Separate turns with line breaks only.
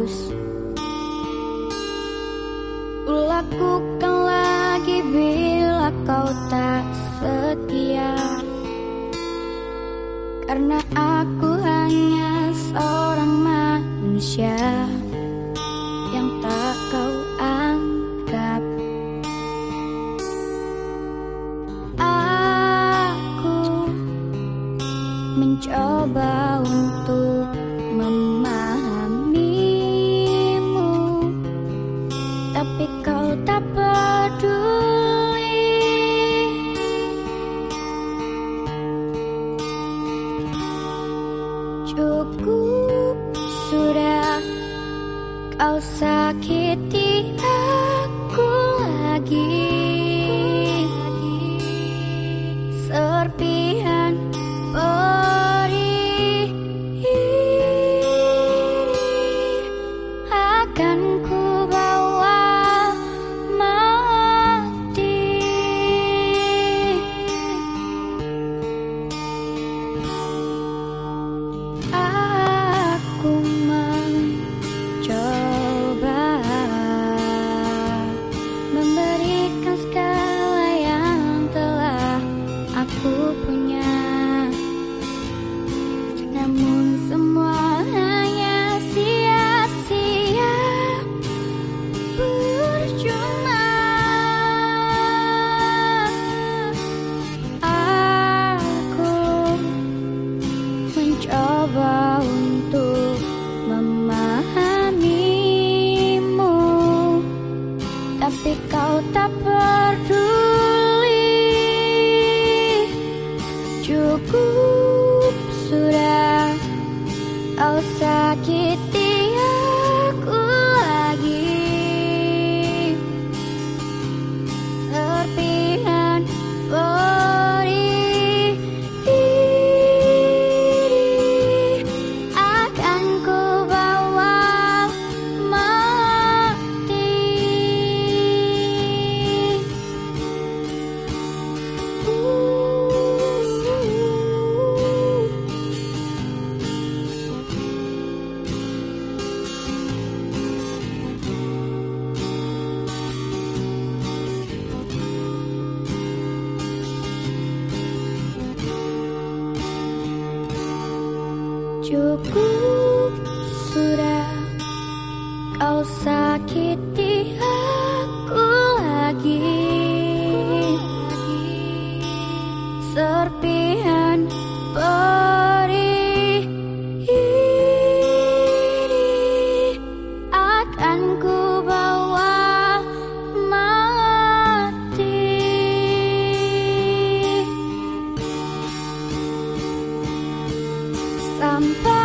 harus Lakukan lagi bila kau tak setia. Karena aku hanya seorang manusia Yang tak kau anggap. Aku mencoba kau sakiti aku lagi kau sakiti Cukup sudah kau sakiti Sampai